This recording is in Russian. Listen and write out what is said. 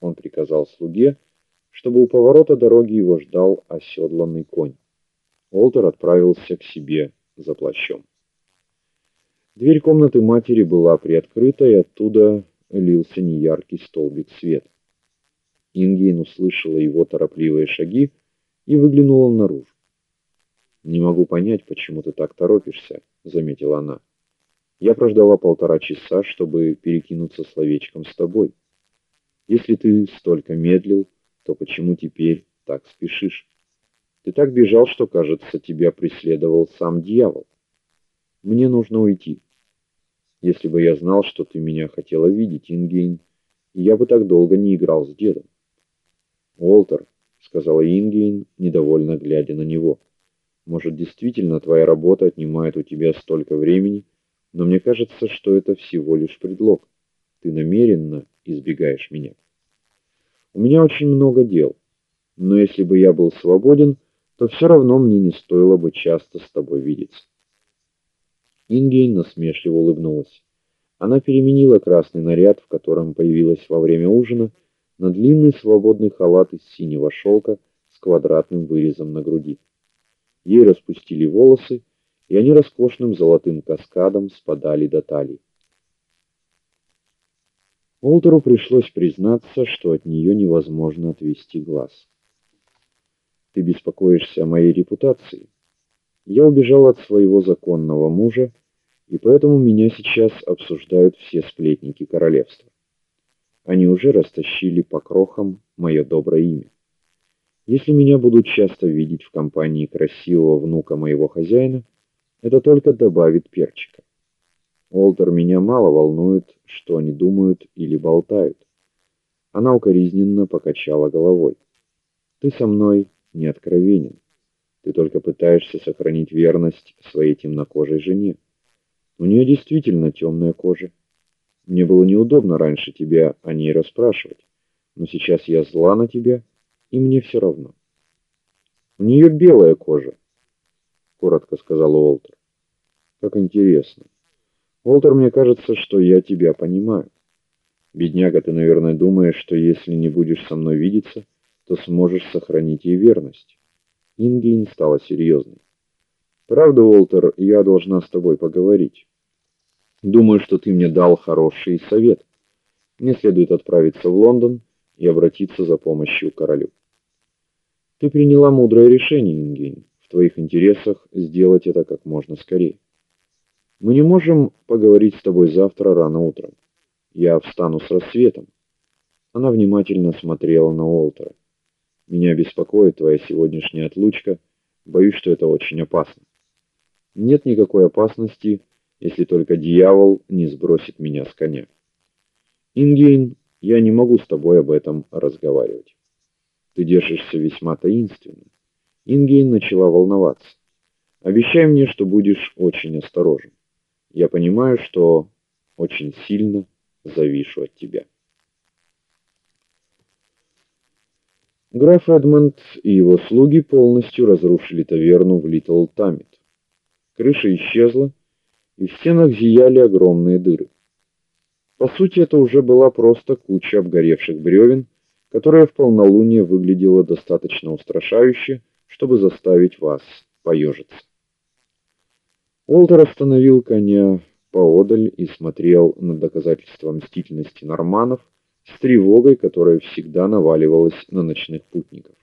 Он приказал слуге, чтобы у поворота дороги его ждал оседланный конь. Олтер отправился к себе за плащом. Дверь комнаты матери была приоткрыта, и оттуда лился неяркий столбик света. Ингейн услышала его торопливые шаги и выглянула наружу. Не могу понять, почему ты так торопишься, заметила она. Я прождала полтора часа, чтобы перекинуться словечком с тобой. Если ты столько медлил, то почему теперь так спешишь? Ты так бежал, что, кажется, тебя преследовал сам дьявол. Мне нужно уйти. Если бы я знал, что ты меня хотела видеть, Ингейн, я бы так долго не играл с дедом. Уолтер, сказала Ингейн, недовольно глядя на него. Может, действительно твоя работа отнимает у тебя столько времени, но мне кажется, что это всего лишь предлог. Ты намеренно избегаешь меня. У меня очень много дел. Но если бы я был свободен, то все равно мне не стоило бы часто с тобой видеться. Ингейн насмешливо улыбнулась. Она переменила красный наряд, в котором появилась во время ужина, на длинный свободный халат из синего шелка с квадратным вырезом на груди. Ей распустили волосы, и они роскошным золотым каскадом спадали до талии. Олтеру пришлось признаться, что от нее невозможно отвести глаз. Ты беспокоишься о моей репутации? Я убежал от своего законного мужа, и поэтому меня сейчас обсуждают все сплетники королевства. Они уже растащили по крохам мое доброе имя. Если меня будут часто видеть в компании красивого внука моего хозяина, это только добавит перчика. Олтер меня мало волнует, что они думают или болтают. Она укоризненно покачала головой. Ты со мной не откровенен. Ты только пытаешься сохранить верность своей темнокожей жене. У нее действительно темная кожа. Мне было неудобно раньше тебя о ней расспрашивать, но сейчас я зла на тебя и мне все равно. У нее белая кожа, коротко сказал Уолтер. Как интересно. Уолтер, мне кажется, что я тебя понимаю. Бедняга, ты, наверное, думаешь, что если не будешь со мной видеться, то сможешь сохранить ей верность. Ингейн стала серьезной. Правда, Уолтер, я должна с тобой поговорить. Думаю, что ты мне дал хороший совет. Мне следует отправиться в Лондон и обратиться за помощью к королю. Ты приняла мудрое решение, Ингейн. В твоих интересах сделать это как можно скорее. Мы не можем поговорить с тобой завтра рано утром. Я встану с рассветом. Она внимательно смотрела на Олтера. Меня беспокоит твоя сегодняшняя отлучка. Боюсь, что это очень опасно. Нет никакой опасности, если только дьявол не сбросит меня с коня. Ингейн, я не могу с тобой об этом разговаривать. Ты держишься весьма таинственно. Ингейн начала волноваться. Обещай мне, что будешь очень осторожен. Я понимаю, что очень сильно завишу от тебя. Граф Эдмонд и его слуги полностью разрушили таверну в Литл Тамит. Крыша исчезла, и в стенах зияли огромные дыры. По сути, это уже была просто куча обгоревших бревен, которая в полнолуние выглядела достаточно устрашающе, чтобы заставить вас поежиться. Уолтер остановил коня поодаль и смотрел на доказательства мстительности норманнов с тревогой, которая всегда наваливалась на ночных путников.